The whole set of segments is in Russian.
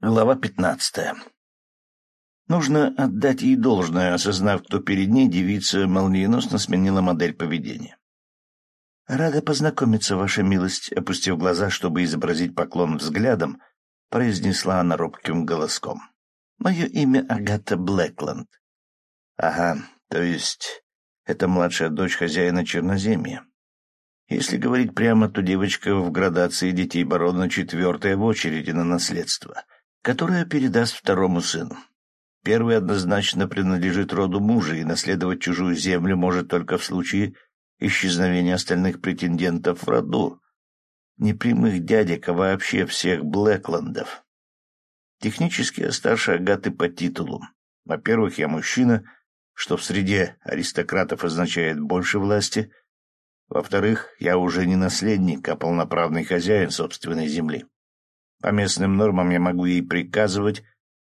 Глава пятнадцатая. Нужно отдать ей должное, осознав, кто перед ней, девица молниеносно сменила модель поведения. «Рада познакомиться, ваша милость», — опустив глаза, чтобы изобразить поклон взглядом, произнесла она робким голоском. «Мое имя Агата Блэкленд». «Ага, то есть это младшая дочь хозяина Черноземья. Если говорить прямо, то девочка в градации детей барона четвертая в очереди на наследство» которая передаст второму сыну. Первый однозначно принадлежит роду мужа, и наследовать чужую землю может только в случае исчезновения остальных претендентов в роду. Не прямых дядек, а вообще всех Блэкландов. Технически я старше Агаты по титулу. Во-первых, я мужчина, что в среде аристократов означает больше власти. Во-вторых, я уже не наследник, а полноправный хозяин собственной земли. По местным нормам я могу ей приказывать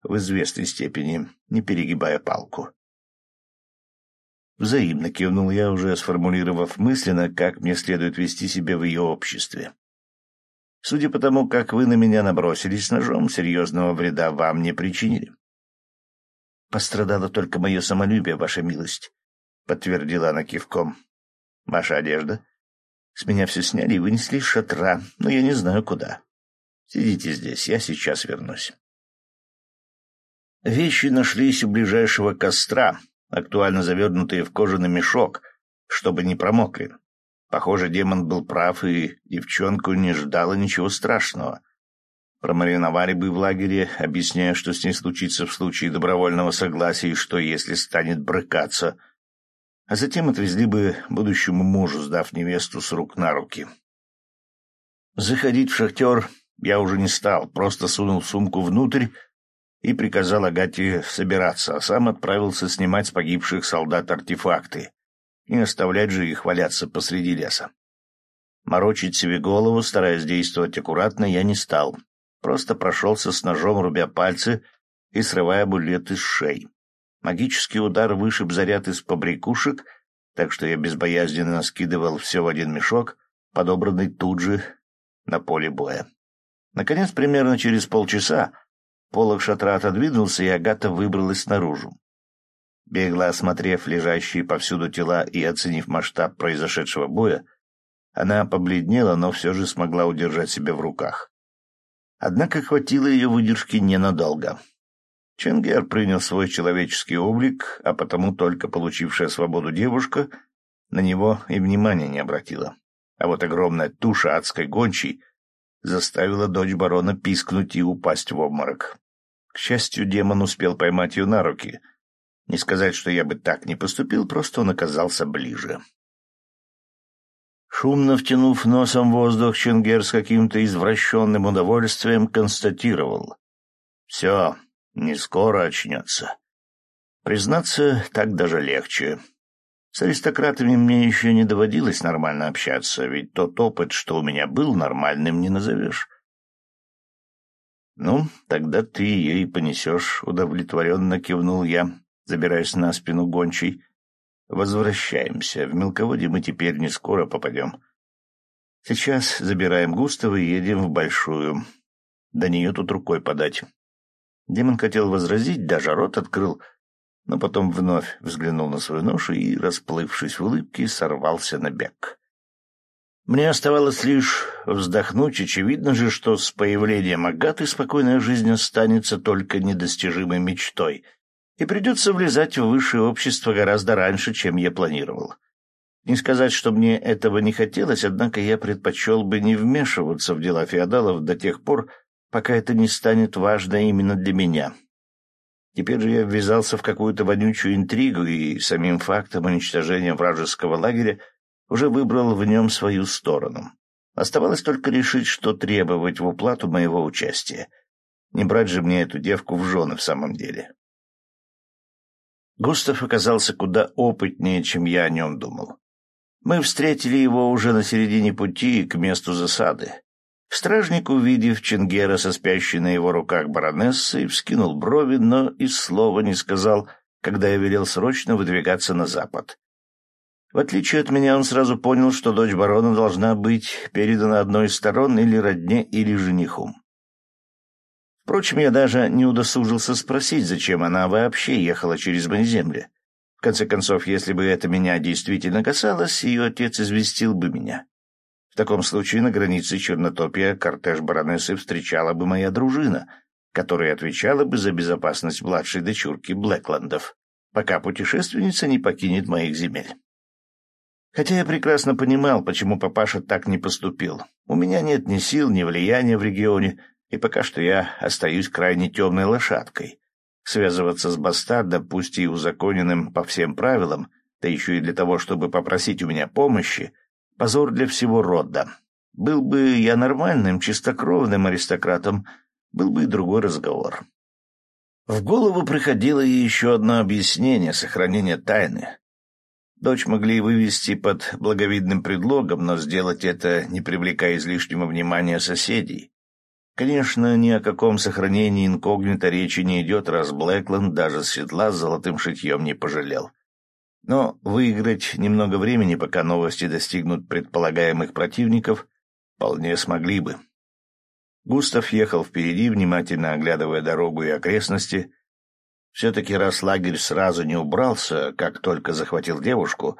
в известной степени, не перегибая палку. Взаимно кивнул я, уже сформулировав мысленно, как мне следует вести себя в ее обществе. Судя по тому, как вы на меня набросились ножом, серьезного вреда вам не причинили. Пострадало только мое самолюбие, ваша милость, — подтвердила она кивком. Ваша одежда? С меня все сняли и вынесли из шатра, но я не знаю куда. Сидите здесь, я сейчас вернусь. Вещи нашлись у ближайшего костра, актуально завернутые в кожаный мешок, чтобы не промокли. Похоже, демон был прав, и девчонку не ждало ничего страшного. Промариновали бы в лагере, объясняя, что с ней случится в случае добровольного согласия и что, если станет брыкаться. А затем отвезли бы будущему мужу, сдав невесту с рук на руки. Заходить в шахтер я уже не стал, просто сунул сумку внутрь и приказал Агате собираться, а сам отправился снимать с погибших солдат артефакты. Не оставлять же их валяться посреди леса. Морочить себе голову, стараясь действовать аккуратно, я не стал. Просто прошелся с ножом, рубя пальцы и срывая булет из шеи. Магический удар вышиб заряд из побрякушек, так что я безбоязненно скидывал все в один мешок, подобранный тут же на поле боя. Наконец, примерно через полчаса, полог шатра отодвинулся, и Агата выбралась наружу. Бегло осмотрев лежащие повсюду тела и оценив масштаб произошедшего боя, она побледнела, но все же смогла удержать себя в руках. Однако хватило ее выдержки ненадолго. Ченгер принял свой человеческий облик, а потому только получившая свободу девушка на него и внимания не обратила. А вот огромная туша адской гончей заставила дочь барона пискнуть и упасть в обморок. К счастью, демон успел поймать ее на руки. Не сказать, что я бы так не поступил, просто он оказался ближе. Шумно втянув носом воздух, Чингер с каким-то извращенным удовольствием констатировал. «Все, не скоро очнется. Признаться, так даже легче. С аристократами мне еще не доводилось нормально общаться, ведь тот опыт, что у меня был, нормальным не назовешь. «Ну, тогда ты ее и понесешь», — удовлетворенно кивнул я, забираясь на спину гончей. «Возвращаемся. В мелководье мы теперь не скоро попадем. Сейчас забираем Густава и едем в Большую. До нее тут рукой подать». Демон хотел возразить, даже рот открыл — но потом вновь взглянул на свою ношу и, расплывшись в улыбке, сорвался на бег. Мне оставалось лишь вздохнуть, очевидно же, что с появлением Агаты спокойная жизнь останется только недостижимой мечтой, и придется влезать в высшее общество гораздо раньше, чем я планировал. Не сказать, что мне этого не хотелось, однако я предпочел бы не вмешиваться в дела феодалов до тех пор, пока это не станет важно именно для меня, Теперь же я ввязался в какую-то вонючую интригу и самим фактом уничтожения вражеского лагеря уже выбрал в нем свою сторону. Оставалось только решить, что требовать в уплату моего участия. Не брать же мне эту девку в жены в самом деле. Густав оказался куда опытнее, чем я о нем думал. Мы встретили его уже на середине пути к месту засады. Стражник, увидев Чингера со спящей на его руках баронессой, вскинул брови, но и слова не сказал, когда я велел срочно выдвигаться на запад. В отличие от меня, он сразу понял, что дочь барона должна быть передана одной из сторон или родне, или жениху. Впрочем, я даже не удосужился спросить, зачем она вообще ехала через мои земли. В конце концов, если бы это меня действительно касалось, ее отец известил бы меня. В таком случае на границе Чернотопия кортеж баронессы встречала бы моя дружина, которая отвечала бы за безопасность младшей дочурки Блэкландов, пока путешественница не покинет моих земель. Хотя я прекрасно понимал, почему папаша так не поступил. У меня нет ни сил, ни влияния в регионе, и пока что я остаюсь крайне темной лошадкой. Связываться с бастардом, пусть и узаконенным по всем правилам, да еще и для того, чтобы попросить у меня помощи, позор для всего рода. Был бы я нормальным, чистокровным аристократом, был бы и другой разговор. В голову приходило и еще одно объяснение сохранения тайны. Дочь могли вывести под благовидным предлогом, но сделать это, не привлекая излишнего внимания соседей. Конечно, ни о каком сохранении инкогнито речи не идет, раз Блэкленд даже седла с золотым шитьем не пожалел. Но выиграть немного времени, пока новости достигнут предполагаемых противников, вполне смогли бы. Густав ехал впереди, внимательно оглядывая дорогу и окрестности. Все-таки раз лагерь сразу не убрался, как только захватил девушку,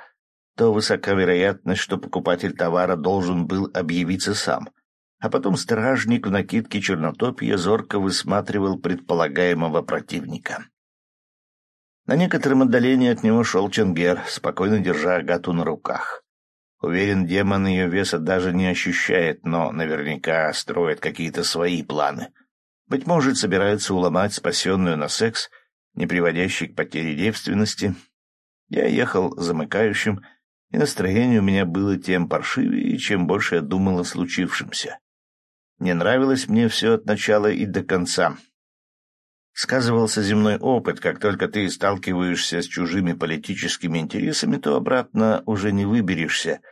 то высока вероятность, что покупатель товара должен был объявиться сам — а потом стражник в накидке чернотопья зорко высматривал предполагаемого противника. На некотором отдалении от него шел Ченгер, спокойно держа Агату на руках. Уверен, демон ее веса даже не ощущает, но наверняка строит какие-то свои планы. Быть может, собирается уломать спасенную на секс, не приводящий к потере девственности. Я ехал замыкающим, и настроение у меня было тем паршивее, чем больше я думал о случившемся. Не нравилось мне все от начала и до конца. Сказывался земной опыт, как только ты сталкиваешься с чужими политическими интересами, то обратно уже не выберешься,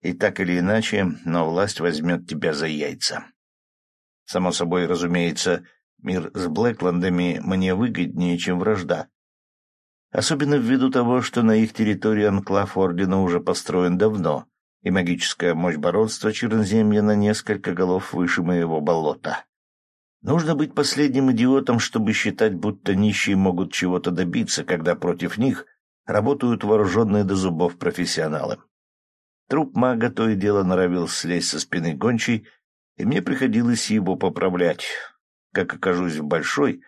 и так или иначе, но власть возьмет тебя за яйца. Само собой, разумеется, мир с Блэкландами мне выгоднее, чем вражда. Особенно ввиду того, что на их территории анклав Ордена уже построен давно, и магическая мощь баронства Черноземья на несколько голов выше моего болота. Нужно быть последним идиотом, чтобы считать, будто нищие могут чего-то добиться, когда против них работают вооруженные до зубов профессионалы. Труп мага то и дело норовил слезть со спины гончей, и мне приходилось его поправлять. Как окажусь в большой,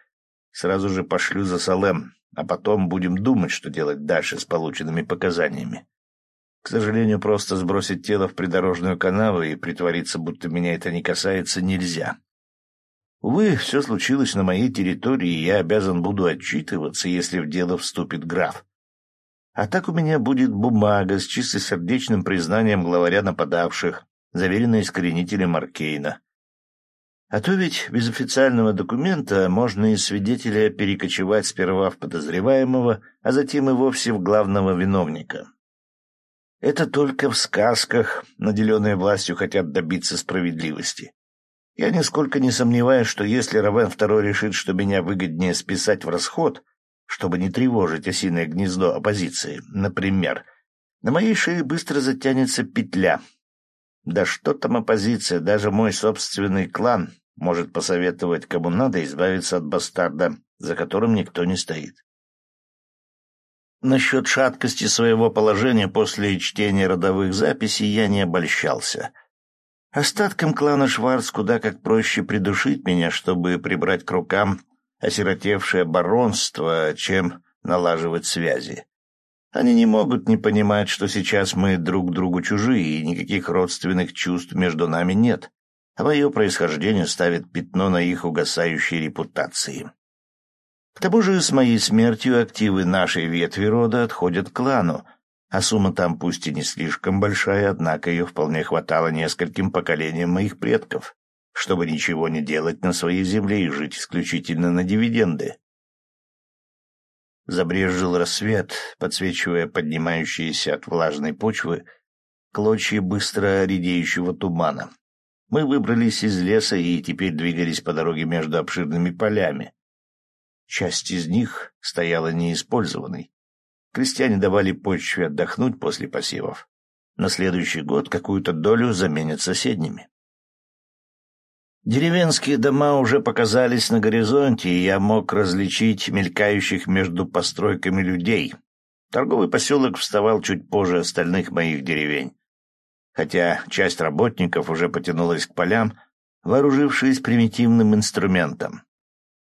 сразу же пошлю за Салем, а потом будем думать, что делать дальше с полученными показаниями. К сожалению, просто сбросить тело в придорожную канаву и притвориться, будто меня это не касается, нельзя. Увы, все случилось на моей территории, и я обязан буду отчитываться, если в дело вступит граф. А так у меня будет бумага с чистосердечным признанием главаря нападавших, заверенная искоренителем Аркейна. А то ведь без официального документа можно из свидетеля перекочевать сперва в подозреваемого, а затем и вовсе в главного виновника. Это только в сказках наделенные властью хотят добиться справедливости. Я нисколько не сомневаюсь, что если Равен II решит, что меня выгоднее списать в расход, чтобы не тревожить осиное гнездо оппозиции, например, на моей шее быстро затянется петля. Да что там оппозиция, даже мой собственный клан может посоветовать, кому надо избавиться от бастарда, за которым никто не стоит. Насчет шаткости своего положения после чтения родовых записей я не обольщался. Остаткам клана Шварц куда как проще придушить меня, чтобы прибрать к рукам осиротевшее баронство, чем налаживать связи. Они не могут не понимать, что сейчас мы друг другу чужие, и никаких родственных чувств между нами нет, а мое происхождение ставит пятно на их угасающей репутации. К тому же с моей смертью активы нашей ветви рода отходят к клану, а сумма там пусть и не слишком большая, однако ее вполне хватало нескольким поколениям моих предков, чтобы ничего не делать на своей земле и жить исключительно на дивиденды. Забрежил рассвет, подсвечивая поднимающиеся от влажной почвы клочья быстро редеющего тумана. Мы выбрались из леса и теперь двигались по дороге между обширными полями, Часть из них стояла неиспользованной. Крестьяне давали почве отдохнуть после посевов. На следующий год какую-то долю заменят соседними. Деревенские дома уже показались на горизонте, и я мог различить мелькающих между постройками людей. Торговый поселок вставал чуть позже остальных моих деревень. Хотя часть работников уже потянулась к полям, вооружившись примитивным инструментом.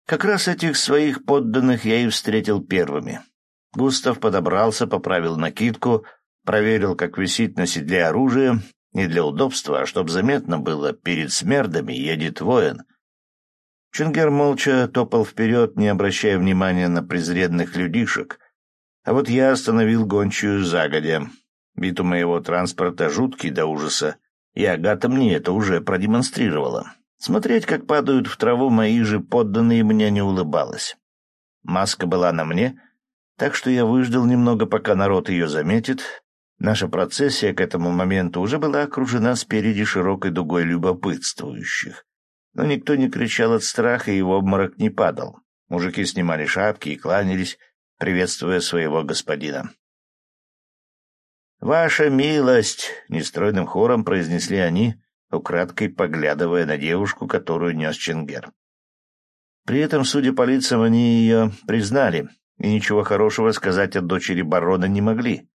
Как раз этих своих подданных я и встретил первыми. Густав подобрался, поправил накидку, проверил, как висит на седле оружие, не для удобства, а чтоб заметно было, перед смердами едет воин. Чунгер молча топал вперед, не обращая внимания на презренных людишек. А вот я остановил гончую загодя. Вид у моего транспорта жуткий до ужаса, и Агата мне это уже продемонстрировала. Смотреть, как падают в траву мои же подданные, мне не улыбалось. Маска была на мне, так что я выждал немного, пока народ ее заметит, Наша процессия к этому моменту уже была окружена спереди широкой дугой любопытствующих. Но никто не кричал от страха и в обморок не падал. Мужики снимали шапки и кланялись, приветствуя своего господина. «Ваша милость!» — нестройным хором произнесли они, украдкой поглядывая на девушку, которую нес Чингер. При этом, судя по лицам, они ее признали, и ничего хорошего сказать о дочери барона не могли.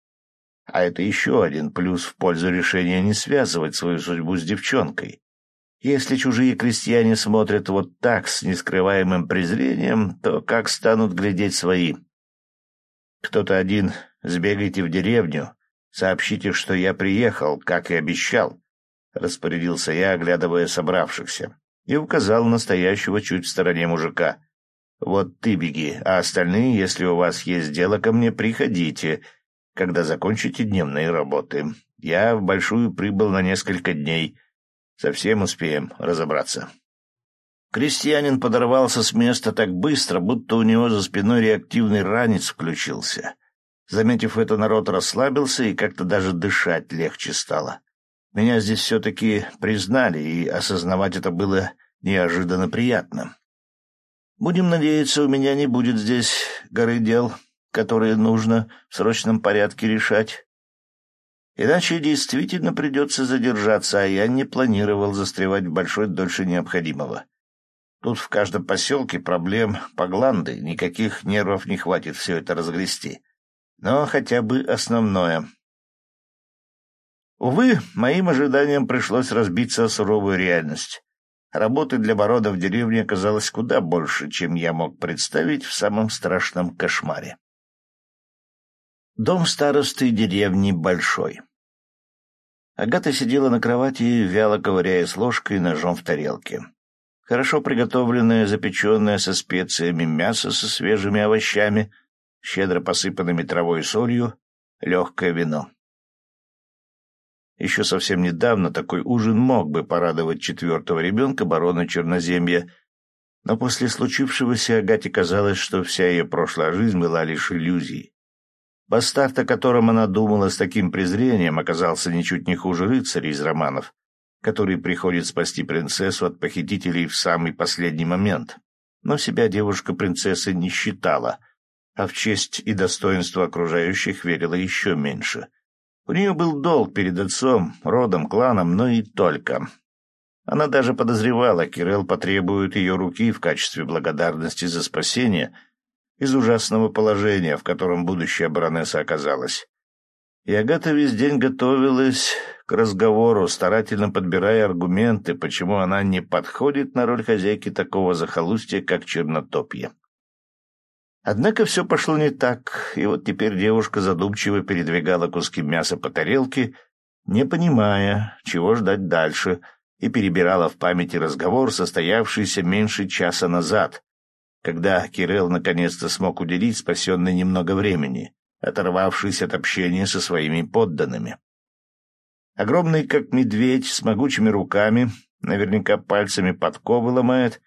А это еще один плюс в пользу решения не связывать свою судьбу с девчонкой. Если чужие крестьяне смотрят вот так, с нескрываемым презрением, то как станут глядеть свои? Кто-то один сбегайте в деревню, сообщите, что я приехал, как и обещал, — распорядился я, оглядывая собравшихся, и указал настоящего чуть в стороне мужика. «Вот ты беги, а остальные, если у вас есть дело ко мне, приходите, когда закончите дневные работы. Я в Большую прибыл на несколько дней. Совсем успеем разобраться. Крестьянин подорвался с места так быстро, будто у него за спиной реактивный ранец включился. Заметив это, народ расслабился и как-то даже дышать легче стало. Меня здесь все-таки признали, и осознавать это было неожиданно приятно. Будем надеяться, у меня не будет здесь горы дел, которые нужно в срочном порядке решать. Иначе действительно придется задержаться, а я не планировал застревать в большой дольше необходимого. Тут в каждом поселке проблем по гланды, никаких нервов не хватит все это разгрести. Но хотя бы основное. Увы, моим ожиданиям пришлось разбиться о суровую реальность. Работы для барона в деревне оказалось куда больше, чем я мог представить в самом страшном кошмаре. Дом старосты деревни Большой. Агата сидела на кровати, вяло ковыряя с ложкой и ножом в тарелке. Хорошо приготовленное, запеченное со специями мясо со свежими овощами, щедро посыпанными травой и солью, легкое вино. Еще совсем недавно такой ужин мог бы порадовать четвертого ребенка барона Черноземья, но после случившегося Агате казалось, что вся ее прошлая жизнь была лишь иллюзией. Бастард, о котором она думала с таким презрением, оказался ничуть не хуже рыцаря из романов, который приходит спасти принцессу от похитителей в самый последний момент. Но себя девушка принцессы не считала, а в честь и достоинство окружающих верила еще меньше. У нее был долг перед отцом, родом, кланом, но и только. Она даже подозревала, Кирелл потребует ее руки в качестве благодарности за спасение — из ужасного положения, в котором будущая баронесса оказалась. И Агата весь день готовилась к разговору, старательно подбирая аргументы, почему она не подходит на роль хозяйки такого захолустья, как Чернотопье. Однако все пошло не так, и вот теперь девушка задумчиво передвигала куски мяса по тарелке, не понимая, чего ждать дальше, и перебирала в памяти разговор, состоявшийся меньше часа назад, когда Кирилл наконец-то смог уделить спасенное немного времени, оторвавшись от общения со своими подданными. Огромный, как медведь, с могучими руками, наверняка пальцами подковы ломает,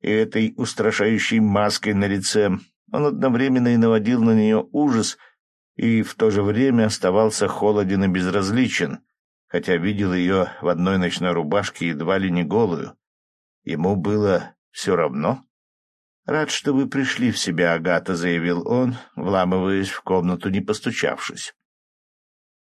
и этой устрашающей маской на лице он одновременно и наводил на нее ужас и в то же время оставался холоден и безразличен, хотя видел ее в одной ночной рубашке едва ли не голую. Ему было все равно. «Рад, что вы пришли в себя, Агата», — заявил он, вламываясь в комнату, не постучавшись.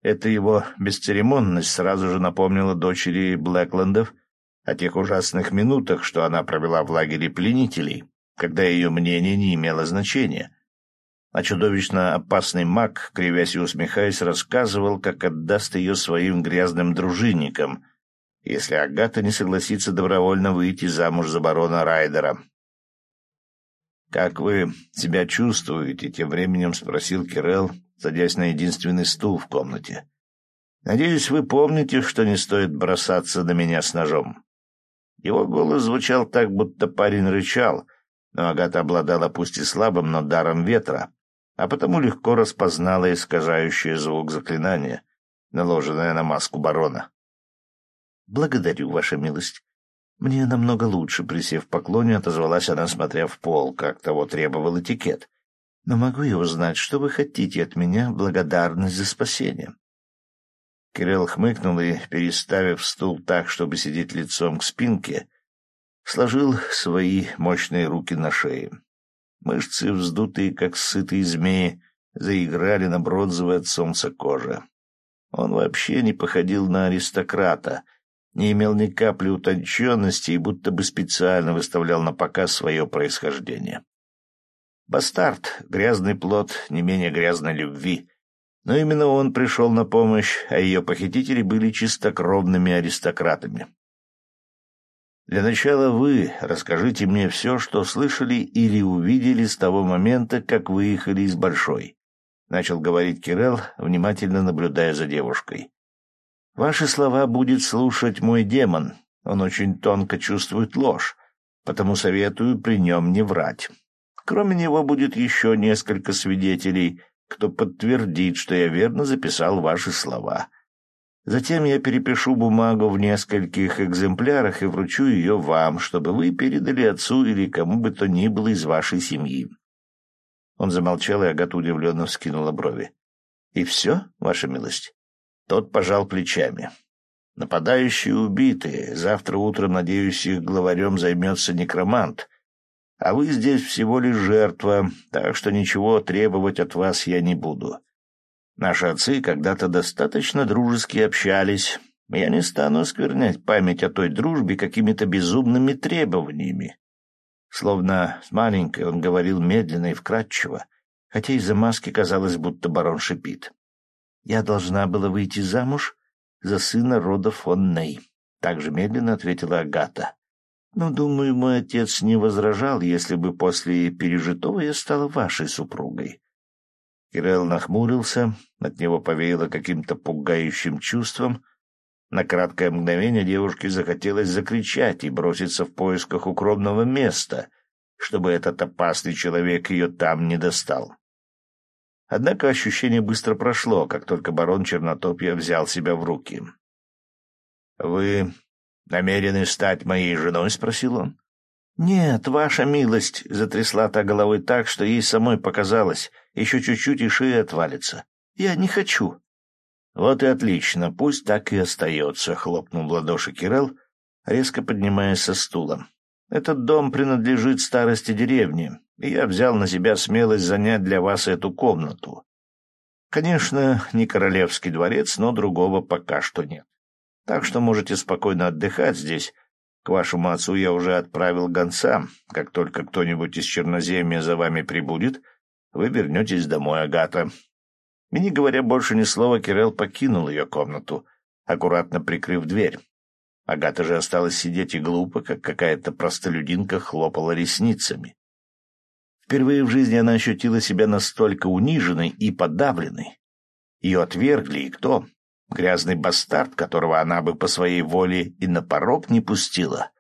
Эта его бесцеремонность сразу же напомнила дочери Блэклендов о тех ужасных минутах, что она провела в лагере пленителей, когда ее мнение не имело значения. А чудовищно опасный маг, кривясь и усмехаясь, рассказывал, как отдаст ее своим грязным дружинникам, если Агата не согласится добровольно выйти замуж за барона Райдера. «Как вы себя чувствуете?» — тем временем спросил Кирелл, садясь на единственный стул в комнате. «Надеюсь, вы помните, что не стоит бросаться на меня с ножом». Его голос звучал так, будто парень рычал, но Агата обладала пусть и слабым, но даром ветра, а потому легко распознала искажающее звук заклинания, наложенное на маску барона. «Благодарю, ваша милость. Мне намного лучше», — присев в поклоне, отозвалась она, смотря в пол, как того требовал этикет. «Но могу я узнать, что вы хотите от меня благодарность за спасение?» Кирилл хмыкнул и, переставив стул так, чтобы сидеть лицом к спинке, сложил свои мощные руки на шее. Мышцы, вздутые, как сытые змеи, заиграли на бронзовой от солнца коже. Он вообще не походил на аристократа, не имел ни капли утонченности и будто бы специально выставлял на показ свое происхождение. Бастард — грязный плод не менее грязной любви, но именно он пришел на помощь, а ее похитители были чистокровными аристократами. Для начала вы расскажите мне все, что слышали или увидели с того момента, как выехали из Большой. Начал говорить Кирелл, внимательно наблюдая за девушкой. Ваши слова будет слушать мой демон. Он очень тонко чувствует ложь, потому советую при нем не врать. Кроме него будет еще несколько свидетелей, кто подтвердит, что я верно записал ваши слова. Затем я перепишу бумагу в нескольких экземплярах и вручу ее вам, чтобы вы передали отцу или кому бы то ни было из вашей семьи. Он замолчал, и Агата удивленно вскинула брови. — И все, ваша милость? Тот пожал плечами. Нападающие убиты. Завтра утром, надеюсь, их главарем займется некромант. А вы здесь всего лишь жертва, так что ничего требовать от вас я не буду. Наши отцы когда-то достаточно дружески общались. Я не стану осквернять память о той дружбе какими-то безумными требованиями. Словно с маленькой он говорил медленно и вкрадчиво, хотя из-за маски казалось, будто барон шипит. «Я должна была выйти замуж за сына рода фон Ней», — также медленно ответила Агата. Но, думаю, мой отец не возражал, если бы после пережитого я стала вашей супругой. Кирилл нахмурился, от него повеяло каким-то пугающим чувством. На краткое мгновение девушке захотелось закричать и броситься в поисках укромного места, чтобы этот опасный человек ее там не достал. Однако ощущение быстро прошло, как только барон Чернотопья взял себя в руки. — Вы намерены стать моей женой? — спросил он. — Нет, ваша милость, — затрясла та головой так, что ей самой показалось, еще чуть-чуть и шея отвалится. Я не хочу. — Вот и отлично, пусть так и остается, — хлопнул в ладоши Кирелл, резко поднимаясь со стула. — Этот дом принадлежит старости деревни, и я взял на себя смелость занять для вас эту комнату. Конечно, не королевский дворец, но другого пока что нет. Так что можете спокойно отдыхать здесь. К вашему отцу я уже отправил гонца. Как только кто-нибудь из Черноземья за вами прибудет, вы вернетесь домой, Агата. И не говоря больше ни слова, Кирелл покинул ее комнату, аккуратно прикрыв дверь. Агата же осталась сидеть и глупо, как какая-то простолюдинка хлопала ресницами. Впервые в жизни она ощутила себя настолько униженной и подавленной. Ее отвергли, и кто? Грязный бастард, которого она бы по своей воле и на порог не пустила.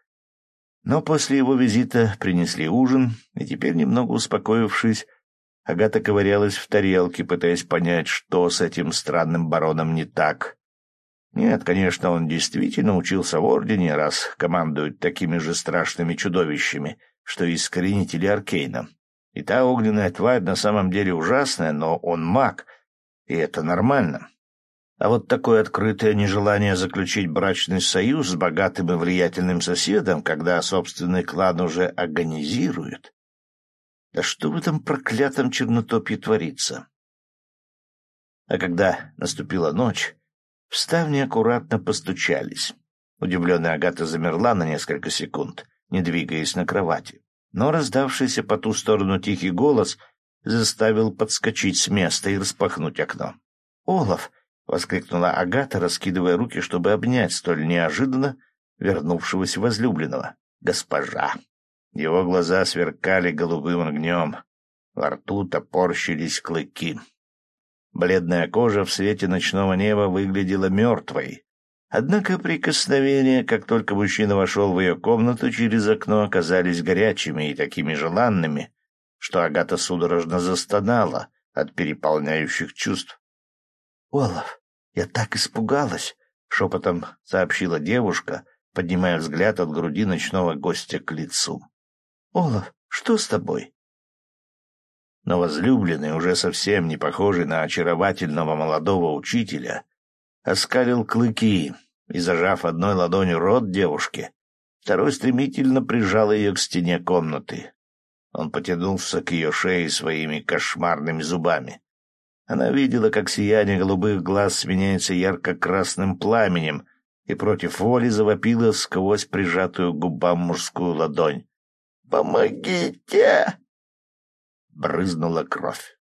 Но после его визита принесли ужин, и теперь, немного успокоившись, Агата ковырялась в тарелке, пытаясь понять, что с этим странным бароном не так. Нет, конечно, он действительно учился в Ордене, раз командует такими же страшными чудовищами, что и искоренители Аркейна. И та огненная тварь на самом деле ужасная, но он маг, и это нормально. А вот такое открытое нежелание заключить брачный союз с богатым и влиятельным соседом, когда собственный клан уже агонизирует. Да что в этом проклятом чернотопье творится? А когда наступила ночь, в ставни аккуратно постучались. Удивленная Агата замерла на несколько секунд, не двигаясь на кровати. Но раздавшийся по ту сторону тихий голос заставил подскочить с места и распахнуть окно. «Олаф!» — воскликнула Агата, раскидывая руки, чтобы обнять столь неожиданно вернувшегося возлюбленного. «Госпожа!» Его глаза сверкали голубым огнем. Во рту топорщились клыки. Бледная кожа в свете ночного неба выглядела мертвой. Однако прикосновения, как только мужчина вошел в ее комнату, через окно оказались горячими и такими желанными, что Агата судорожно застонала от переполняющих чувств. — Олаф, я так испугалась! — шепотом сообщила девушка, поднимая взгляд от груди ночного гостя к лицу. — Олаф, что с тобой? но возлюбленный, уже совсем не похожий на очаровательного молодого учителя, оскалил клыки и, зажав одной ладонью рот девушки, второй стремительно прижал ее к стене комнаты. Он потянулся к ее шее своими кошмарными зубами. Она видела, как сияние голубых глаз сменяется ярко-красным пламенем, и против воли завопила сквозь прижатую губам мужскую ладонь. «Помогите!» брызнула кровь.